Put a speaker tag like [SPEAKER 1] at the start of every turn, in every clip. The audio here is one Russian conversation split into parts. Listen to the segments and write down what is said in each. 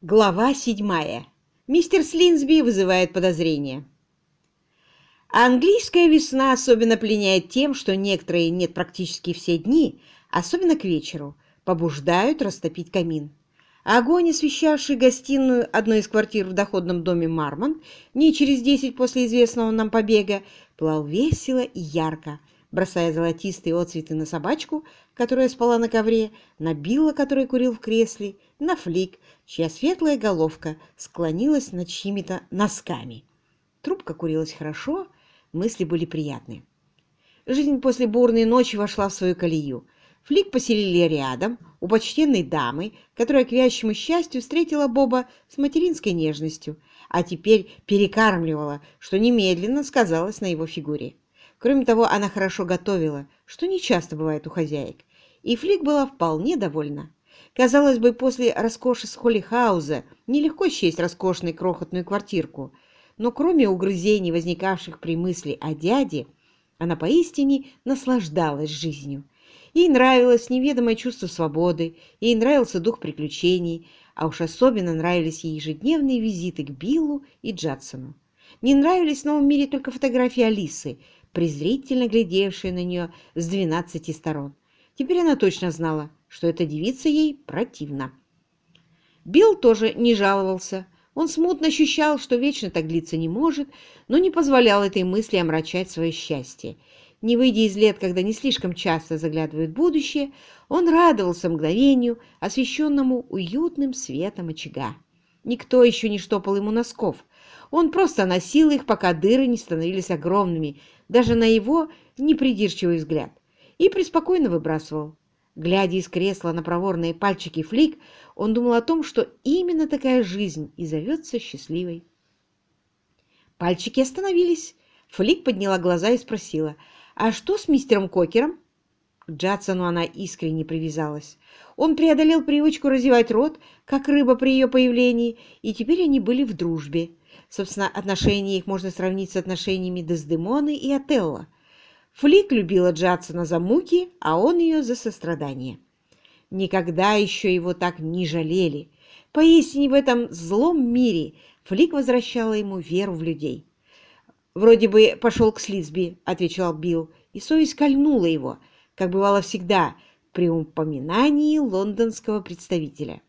[SPEAKER 1] Глава седьмая. Мистер Слинсби вызывает подозрения. Английская весна особенно пленяет тем, что некоторые, нет практически все дни, особенно к вечеру, побуждают растопить камин. Огонь, освещавший гостиную одной из квартир в доходном доме Мармон, не через десять после известного нам побега, плал весело и ярко, бросая золотистые отцветы на собачку, которая спала на ковре, на Билла, который курил в кресле, на Флик, чья светлая головка склонилась над чьими-то носками. Трубка курилась хорошо, мысли были приятные. Жизнь после бурной ночи вошла в свою колею. Флик поселили рядом, у почтенной дамы, которая, к вящему счастью, встретила Боба с материнской нежностью, а теперь перекармливала, что немедленно сказалось на его фигуре. Кроме того, она хорошо готовила, что не часто бывает у хозяек, и Флик была вполне довольна. Казалось бы, после роскоши с Холлихауза нелегко счесть роскошной крохотную квартирку, но кроме угрызений, возникавших при мысли о дяде, она поистине наслаждалась жизнью. Ей нравилось неведомое чувство свободы, ей нравился дух приключений, а уж особенно нравились ей ежедневные визиты к Биллу и Джадсону. Не нравились в новом мире только фотографии Алисы, презрительно глядевшая на нее с двенадцати сторон. Теперь она точно знала, что эта девица ей противна. Билл тоже не жаловался. Он смутно ощущал, что вечно так длиться не может, но не позволял этой мысли омрачать свое счастье. Не выйдя из лет, когда не слишком часто заглядывают в будущее, он радовался мгновению, освещенному уютным светом очага. Никто еще не штопал ему носков. Он просто носил их, пока дыры не становились огромными, даже на его непридирчивый взгляд, и преспокойно выбрасывал. Глядя из кресла на проворные пальчики Флик, он думал о том, что именно такая жизнь и зовется счастливой. Пальчики остановились. Флик подняла глаза и спросила, «А что с мистером Кокером?» К Джадсону она искренне привязалась. Он преодолел привычку разевать рот, как рыба при ее появлении, и теперь они были в дружбе. Собственно, отношения их можно сравнить с отношениями Дездемоны и Отелло. Флик любила Джадсона за муки, а он ее за сострадание. Никогда еще его так не жалели. Поистине в этом злом мире Флик возвращала ему веру в людей. «Вроде бы пошел к Слизби», — отвечал Билл, и совесть кольнула его, как бывало всегда при упоминании лондонского представителя.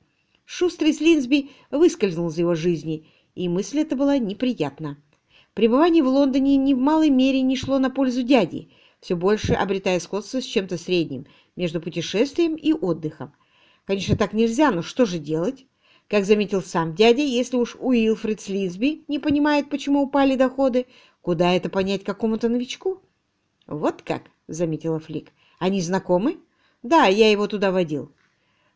[SPEAKER 1] Шустрый Слинсби выскользнул из его жизни — и мысль эта была неприятна. Пребывание в Лондоне ни в малой мере не шло на пользу дяди, все больше обретая сходство с чем-то средним между путешествием и отдыхом. Конечно, так нельзя, но что же делать? Как заметил сам дядя, если уж Уилфред Слизби не понимает, почему упали доходы, куда это понять какому-то новичку? Вот как, заметила Флик. Они знакомы? Да, я его туда водил.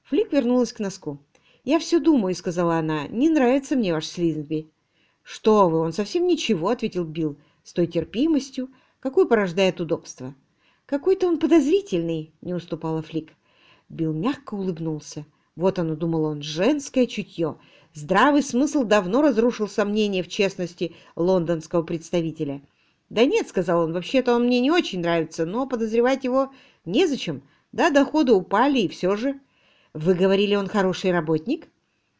[SPEAKER 1] Флик вернулась к носку. «Я все думаю», — сказала она. «Не нравится мне ваш Слизби». «Что вы, он совсем ничего», — ответил Билл с той терпимостью, какую порождает удобство. «Какой-то он подозрительный», — не уступала Флик. Билл мягко улыбнулся. Вот оно, думал он, женское чутье. Здравый смысл давно разрушил сомнения в честности лондонского представителя. «Да нет», — сказал он, — «вообще-то он мне не очень нравится, но подозревать его незачем. Да, доходы упали, и все же...» Вы говорили, он хороший работник?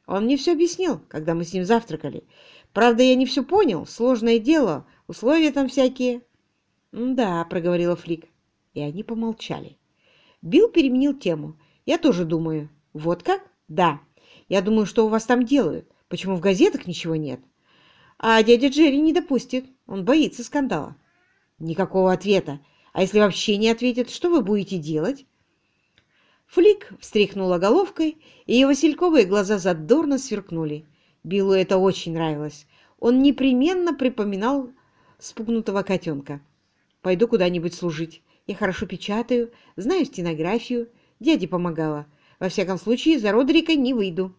[SPEAKER 1] Он мне все объяснил, когда мы с ним завтракали. Правда, я не все понял. Сложное дело. Условия там всякие. Да, проговорила Флик. И они помолчали. Билл переменил тему. Я тоже думаю. Вот как? Да. Я думаю, что у вас там делают. Почему в газетах ничего нет? А дядя Джерри не допустит. Он боится скандала. Никакого ответа. А если вообще не ответит, что вы будете делать? Флик встряхнула головкой, и ее васильковые глаза задорно сверкнули. Биллу это очень нравилось. Он непременно припоминал спугнутого котенка. «Пойду куда-нибудь служить. Я хорошо печатаю, знаю стенографию. Дяде помогала. Во всяком случае, за Родрика не выйду».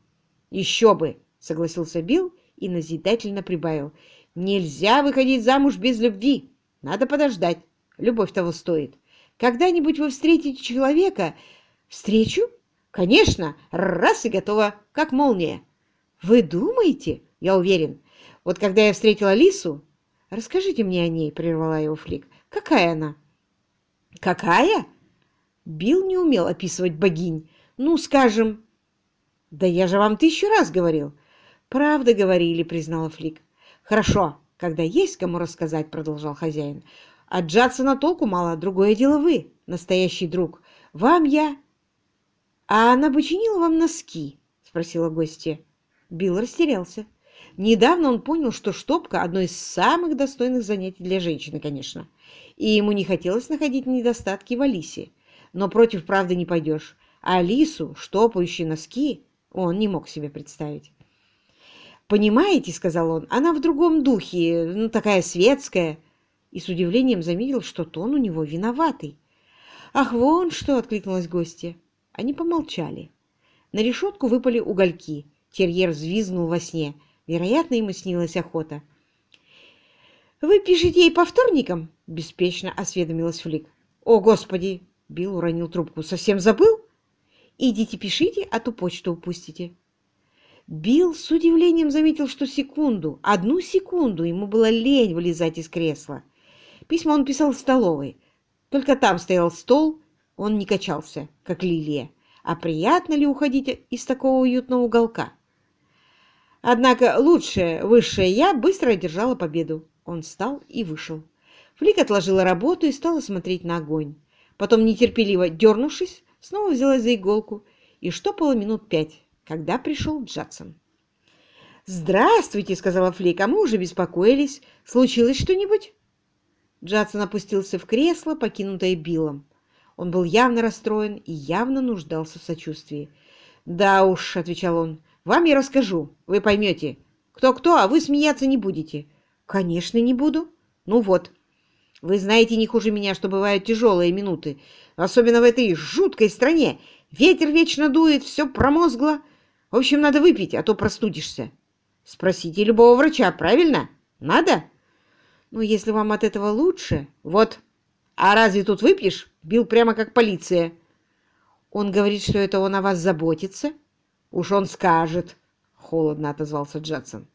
[SPEAKER 1] «Еще бы!» — согласился Билл и назидательно прибавил. «Нельзя выходить замуж без любви. Надо подождать. Любовь того стоит. Когда-нибудь вы встретите человека, Встречу? Конечно, раз и готова, как молния. Вы думаете? Я уверен. Вот когда я встретила Лису... Расскажите мне о ней, прервала его Флик. Какая она? Какая? Билл не умел описывать богинь. Ну, скажем... Да я же вам тысячу раз говорил. «Правда говорили», — признала Флик. «Хорошо, когда есть кому рассказать», — продолжал хозяин. «От Джадсона толку мало, другое дело вы, настоящий друг. Вам я...» «А она починила вам носки?» — спросила гостья. Билл растерялся. Недавно он понял, что штопка – одно из самых достойных занятий для женщины, конечно. И ему не хотелось находить недостатки в Алисе. Но против правды не пойдешь. Алису, штопающие носки, он не мог себе представить. «Понимаете, — сказал он, — она в другом духе, ну, такая светская». И с удивлением заметил, что тон у него виноватый. «Ах, вон что!» — откликнулась гостья. Они помолчали. На решетку выпали угольки. Терьер взвизгнул во сне. Вероятно, ему снилась охота. «Вы пишете ей по вторникам?» — беспечно осведомилась Флик. «О, Господи!» — Билл уронил трубку. «Совсем забыл?» «Идите пишите, а то почту упустите». Билл с удивлением заметил, что секунду, одну секунду ему было лень вылезать из кресла. Письма он писал в столовой. Только там стоял стол, он не качался, как лилия. А приятно ли уходить из такого уютного уголка? Однако лучшее, высшее «я» быстро одержала победу. Он встал и вышел. Флик отложила работу и стала смотреть на огонь. Потом, нетерпеливо дернувшись, снова взялась за иголку и штопала минут пять, когда пришел Джадсон. «Здравствуйте», — сказала Флик, — «а мы уже беспокоились. Случилось что-нибудь?» Джадсон опустился в кресло, покинутое Биллом. Он был явно расстроен и явно нуждался в сочувствии. «Да уж», — отвечал он, вам я расскажу, вы поймете. Кто-кто, а вы смеяться не будете. Конечно, не буду. Ну вот. Вы знаете не хуже меня, что бывают тяжелые минуты. Особенно в этой жуткой стране. Ветер вечно дует, все промозгло. В общем, надо выпить, а то простудишься. Спросите любого врача, правильно? Надо? Ну, если вам от этого лучше... Вот. А разве тут выпьешь? Бил прямо как полиция. Он говорит, что это он о вас заботится. «Уж он скажет», — холодно отозвался Джадсон.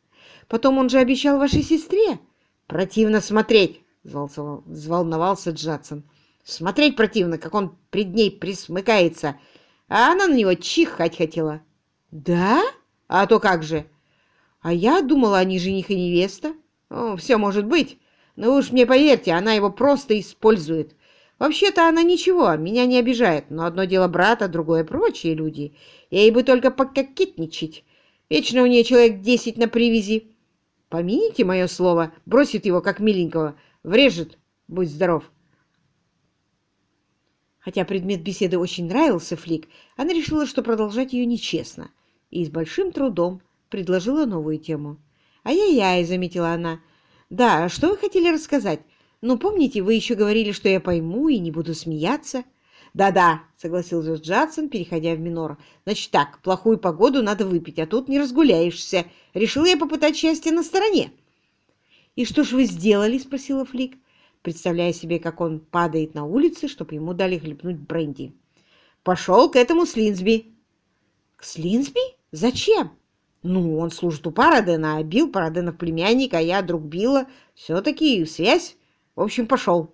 [SPEAKER 1] «Потом он же обещал вашей сестре». «Противно смотреть», — взволновался Джадсон. «Смотреть противно, как он пред ней присмыкается, а она на него чихать хотела». «Да? А то как же?» «А я думала, они жених и невеста». О, «Все может быть, но уж мне поверьте, она его просто использует. Вообще-то она ничего, меня не обижает, но одно дело брата, другое прочие люди. Ей бы только пококетничать. Вечно у нее человек десять на привязи. Помяните мое слово, бросит его, как миленького, врежет, будь здоров. Хотя предмет беседы очень нравился Флик, она решила, что продолжать ее нечестно, и с большим трудом предложила новую тему. «Ай-яй-яй», — заметила она. «Да, что вы хотели рассказать? «Ну, помните, вы еще говорили, что я пойму и не буду смеяться?» «Да-да», — согласился Джадсон, переходя в минор. «Значит так, плохую погоду надо выпить, а тут не разгуляешься. Решил я попытать счастье на стороне». «И что ж вы сделали?» — спросила Флик, представляя себе, как он падает на улице, чтобы ему дали хлебнуть бренди. «Пошел к этому Слинсби». «К Слинсби? Зачем?» «Ну, он служит у Парадена, а Билл Параденов племянник, а я друг Билла. Все-таки связь». В общем, пошел.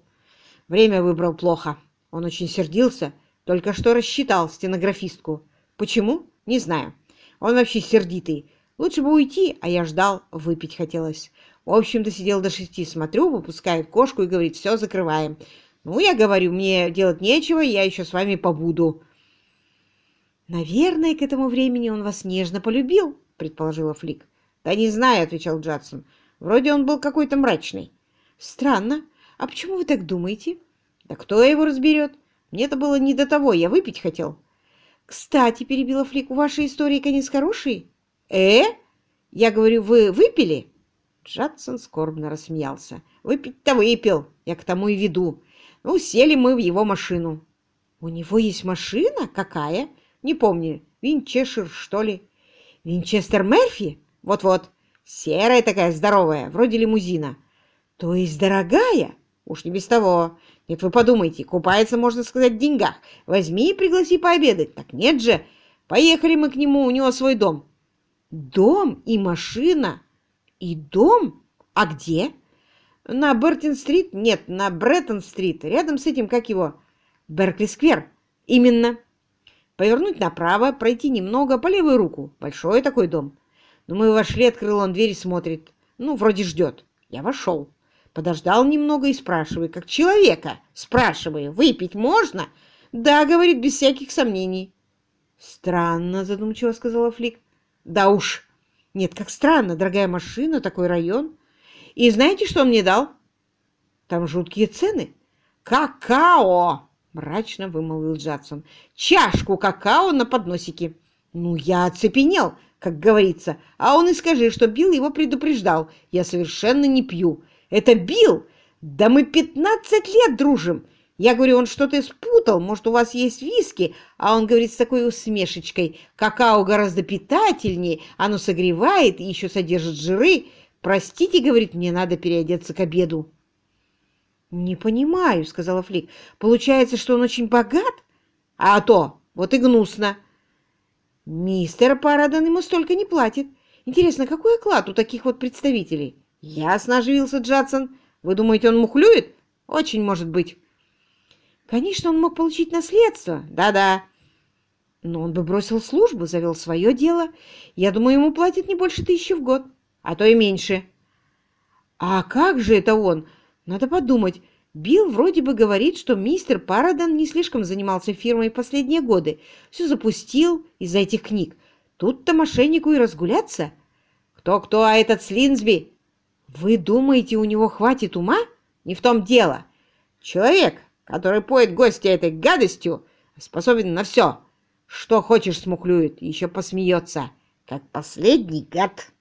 [SPEAKER 1] Время выбрал плохо. Он очень сердился, только что рассчитал стенографистку. Почему? Не знаю. Он вообще сердитый. Лучше бы уйти, а я ждал, выпить хотелось. В общем, досидел до шести, смотрю, выпускает кошку и говорит, все, закрываем. Ну, я говорю, мне делать нечего, я еще с вами побуду. Наверное, к этому времени он вас нежно полюбил, предположила Флик. Да не знаю, отвечал Джадсон. Вроде он был какой-то мрачный. Странно. «А почему вы так думаете?» «Да кто его разберет? Мне-то было не до того, я выпить хотел». «Кстати», — перебила Флик, — «у вашей истории конец хороший?» «Э? Я говорю, вы выпили?» Джадсон скорбно рассмеялся. «Выпить-то выпил, я к тому и веду. Ну, сели мы в его машину». «У него есть машина? Какая?» «Не помню. Винчешир, что ли?» «Винчестер Мерфи?» «Вот-вот. Серая такая, здоровая, вроде лимузина». «То есть дорогая?» Уж не без того. Нет, вы подумайте, купается, можно сказать, в деньгах. Возьми и пригласи пообедать. Так нет же. Поехали мы к нему, у него свой дом. Дом и машина. И дом? А где? На Бертон-стрит? Нет, на Бреттон-стрит. Рядом с этим, как его? Беркли-сквер. Именно. Повернуть направо, пройти немного по левую руку. Большой такой дом. Но мы вошли, открыл он дверь и смотрит. Ну, вроде ждет. Я вошел. Подождал немного и спрашиваю, как человека. Спрашиваю, выпить можно? Да, говорит, без всяких сомнений. Странно, задумчиво сказала Флик. Да уж. Нет, как странно, дорогая машина, такой район. И знаете, что он мне дал? Там жуткие цены. Какао! Мрачно вымолвил Джадсон. Чашку какао на подносике. Ну, я оцепенел, как говорится. А он и скажи, что Билл его предупреждал. Я совершенно не пью. Это Билл! Да мы пятнадцать лет дружим. Я говорю, он что-то спутал, может, у вас есть виски? А он говорит с такой усмешечкой, какао гораздо питательнее, оно согревает и еще содержит жиры. Простите, говорит, мне надо переодеться к обеду. «Не понимаю», — сказала Флик. «Получается, что он очень богат?» «А то! Вот и гнусно!» «Мистер Парадан ему столько не платит. Интересно, какой оклад у таких вот представителей?» «Ясно», — оживился Джадсон. «Вы думаете, он мухлюет?» «Очень может быть». Конечно, он мог получить наследство. Да-да. Но он бы бросил службу, завел свое дело. Я думаю, ему платят не больше тысячи в год, а то и меньше. А как же это он? Надо подумать. Билл вроде бы говорит, что мистер Парадан не слишком занимался фирмой последние годы. Все запустил из-за этих книг. Тут-то мошеннику и разгуляться. Кто-кто, а этот Слинсби? Вы думаете, у него хватит ума? Не в том дело. Человек, который поет гостя этой гадостью, способен на все. Что хочешь смухлюет, еще посмеется, как последний гад.